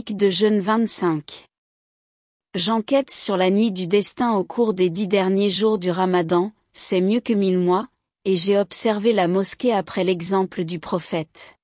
de jeûne 25. J'enquête sur la nuit du destin au cours des dix derniers jours du ramadan, c'est mieux que mille mois, et j'ai observé la mosquée après l'exemple du prophète.